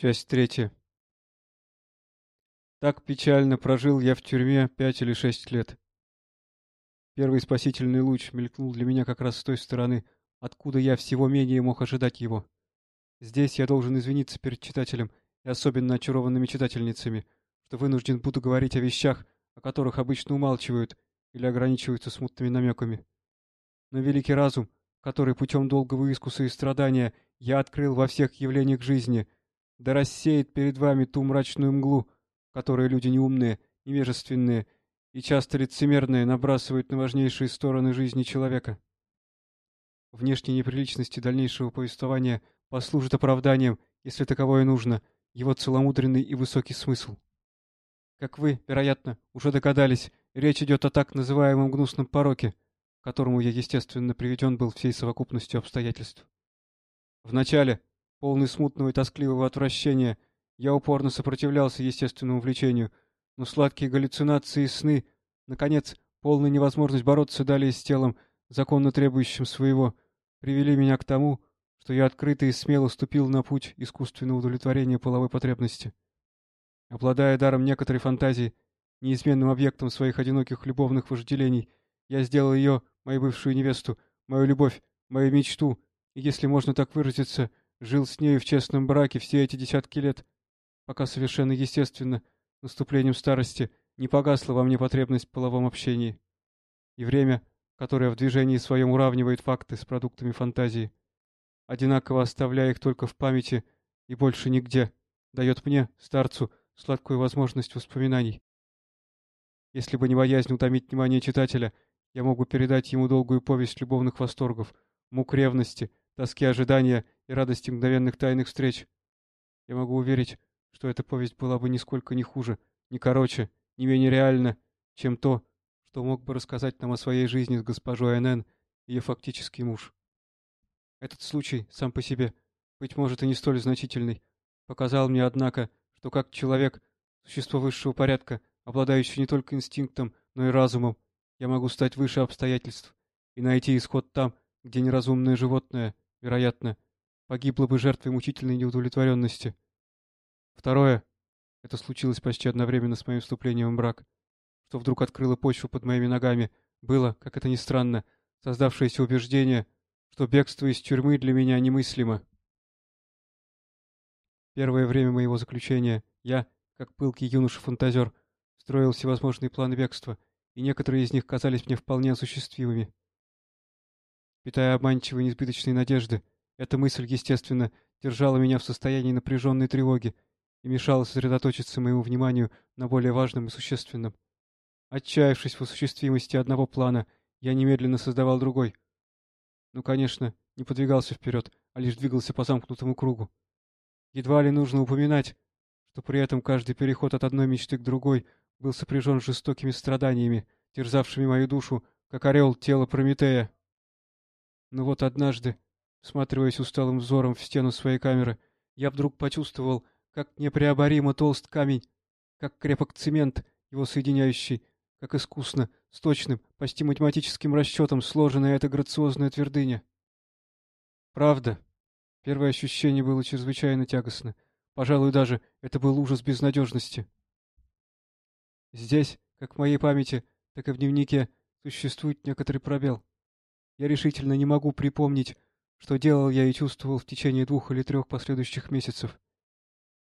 Часть третья. Так печально прожил я в тюрьме пять или шесть лет. Первый спасительный луч мелькнул для меня как раз с той стороны, откуда я всего менее мог ожидать его. Здесь я должен извиниться перед читателем и особенно очарованными читательницами, что вынужден буду говорить о вещах, о которых обычно умалчивают или ограничиваются смутными намеками. Но великий разум, который путем долгого искуса и страдания я открыл во всех явлениях жизни — да рассеет перед вами ту мрачную мглу, которую люди неумные, невежественные и часто лицемерные набрасывают на важнейшие стороны жизни человека. Внешние неприличности дальнейшего повествования послужат оправданием, если таковое нужно, его целомудренный и высокий смысл. Как вы, вероятно, уже догадались, речь идет о так называемом гнусном пороке, к которому я, естественно, приведен был всей совокупностью обстоятельств. Вначале, Полный смутного и тоскливого отвращения, я упорно сопротивлялся естественному влечению, но сладкие галлюцинации и сны, наконец, полная невозможность бороться далее с телом, законно требующим своего, привели меня к тому, что я открыто и смело ступил на путь искусственного удовлетворения половой потребности. Обладая даром некоторой фантазии, неизменным объектом своих одиноких любовных вожделений, я сделал ее, мою бывшую невесту, мою любовь, мою мечту, и, если можно так выразиться, Жил с нею в честном браке все эти десятки лет, пока совершенно естественно, наступлением старости, не погасла во мне потребность в половом общении. И время, которое в движении своем уравнивает факты с продуктами фантазии, одинаково оставляя их только в памяти и больше нигде, дает мне, старцу, сладкую возможность воспоминаний. Если бы не боязнь утомить внимание читателя, я мог бы передать ему долгую повесть любовных восторгов, мук ревности, тоски ожидания и радости мгновенных тайных встреч. Я могу уверить, что эта повесть была бы нисколько не хуже, не короче, не менее реальна, чем то, что мог бы рассказать нам о своей жизни с госпожой Н.Н., ее фактический муж. Этот случай, сам по себе, быть может и не столь значительный, показал мне, однако, что как человек, существо высшего порядка, обладающий не только инстинктом, но и разумом, я могу стать выше обстоятельств и найти исход там, где неразумное животное, вероятно, погибла бы жертвой мучительной неудовлетворенности. Второе, это случилось почти одновременно с моим вступлением в брак, что вдруг открыло почву под моими ногами, было, как это ни странно, создавшееся убеждение, что бегство из тюрьмы для меня немыслимо. Первое время моего заключения я, как пылкий юноша-фантазер, строил всевозможные планы бегства, и некоторые из них казались мне вполне осуществимыми питая обманчивые несбыточные надежды. Эта мысль, естественно, держала меня в состоянии напряженной тревоги и мешала сосредоточиться моему вниманию на более важном и существенном. Отчаявшись в осуществимости одного плана, я немедленно создавал другой. Ну, конечно, не подвигался вперед, а лишь двигался по замкнутому кругу. Едва ли нужно упоминать, что при этом каждый переход от одной мечты к другой был сопряжен жестокими страданиями, терзавшими мою душу, как орел тело Прометея. Но вот однажды, всматриваясь усталым взором в стену своей камеры, я вдруг почувствовал, как непреоборимо толст камень, как крепок цемент, его соединяющий, как искусно, с точным, почти математическим расчетом сложенная эта грациозная твердыня. Правда, первое ощущение было чрезвычайно тягостно. Пожалуй, даже это был ужас безнадежности. Здесь, как в моей памяти, так и в дневнике, существует некоторый пробел. Я решительно не могу припомнить, что делал я и чувствовал в течение двух или трех последующих месяцев.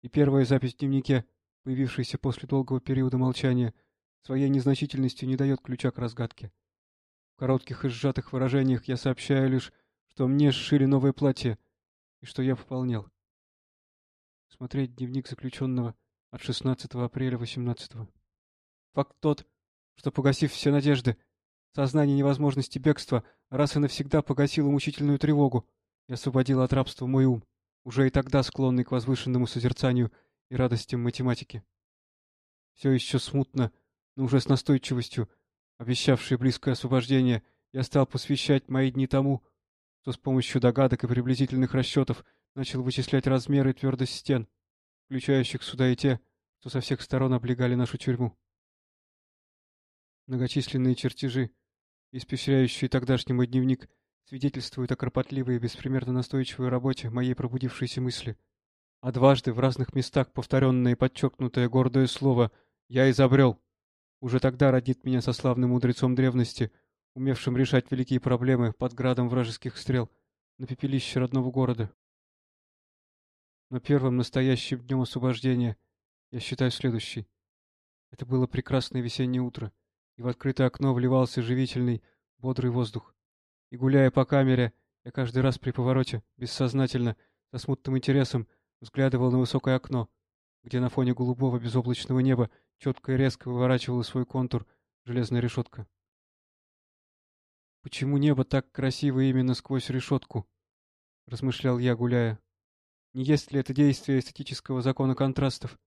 И первая запись в дневнике, появившаяся после долгого периода молчания, своей незначительностью не дает ключа к разгадке. В коротких и сжатых выражениях я сообщаю лишь, что мне сшили новое платье и что я пополнел. Смотреть дневник заключенного от 16 апреля 18 -го. Факт тот, что, погасив все надежды, Сознание невозможности бегства раз и навсегда погасило мучительную тревогу и освободило от рабства мой ум, уже и тогда склонный к возвышенному созерцанию и радостям математики. Все еще смутно, но уже с настойчивостью, обещавшей близкое освобождение, я стал посвящать мои дни тому, что с помощью догадок и приблизительных расчетов начал вычислять размеры и твердость стен, включающих сюда и те, что со всех сторон облегали нашу тюрьму. Многочисленные чертежи, испещряющие тогдашний мой дневник, свидетельствуют о кропотливой и беспримерно настойчивой работе моей пробудившейся мысли. а дважды в разных местах повторенное и подчеркнутое гордое слово «я изобрел». Уже тогда родит меня со славным мудрецом древности, умевшим решать великие проблемы под градом вражеских стрел на пепелище родного города. Но первым настоящим днем освобождения я считаю следующий. Это было прекрасное весеннее утро, и в открытое окно вливался живительный, бодрый воздух. И гуляя по камере, я каждый раз при повороте, бессознательно, со смутным интересом, взглядывал на высокое окно, где на фоне голубого безоблачного неба четко и резко выворачивала свой контур железная решетка. «Почему небо так красиво именно сквозь решетку?» — размышлял я, гуляя. «Не есть ли это действие эстетического закона контрастов,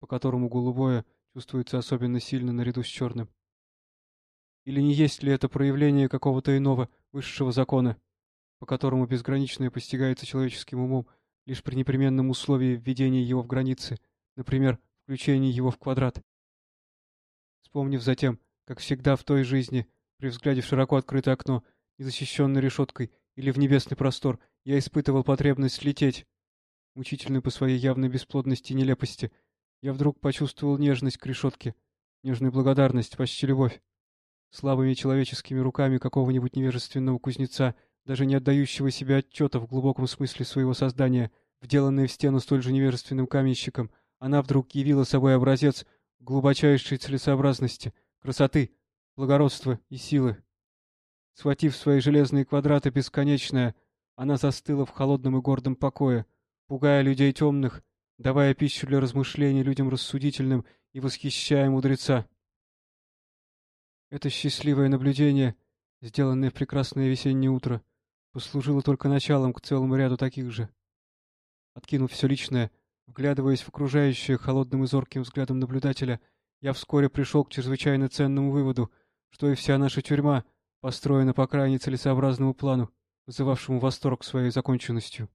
по которому голубое чувствуется особенно сильно наряду с черным? Или не есть ли это проявление какого-то иного, высшего закона, по которому безграничное постигается человеческим умом лишь при непременном условии введения его в границы, например, включения его в квадрат. Вспомнив затем, как всегда в той жизни, при взгляде в широко открытое окно, незащищенной решеткой или в небесный простор, я испытывал потребность лететь, мучительную по своей явной бесплодности и нелепости, я вдруг почувствовал нежность к решетке, нежную благодарность, почти любовь. Слабыми человеческими руками какого-нибудь невежественного кузнеца даже не отдающего себе отчета в глубоком смысле своего создания, вделанная в стену столь же невежественным каменщиком, она вдруг явила собой образец глубочайшей целесообразности, красоты, благородства и силы. Схватив свои железные квадраты бесконечное, она застыла в холодном и гордом покое, пугая людей темных, давая пищу для размышлений людям рассудительным и восхищая мудреца. Это счастливое наблюдение, сделанное в прекрасное весеннее утро, послужило только началом к целому ряду таких же. Откинув все личное, вглядываясь в окружающее холодным и зорким взглядом наблюдателя, я вскоре пришел к чрезвычайно ценному выводу, что и вся наша тюрьма построена по крайне целесообразному плану, вызывавшему восторг своей законченностью.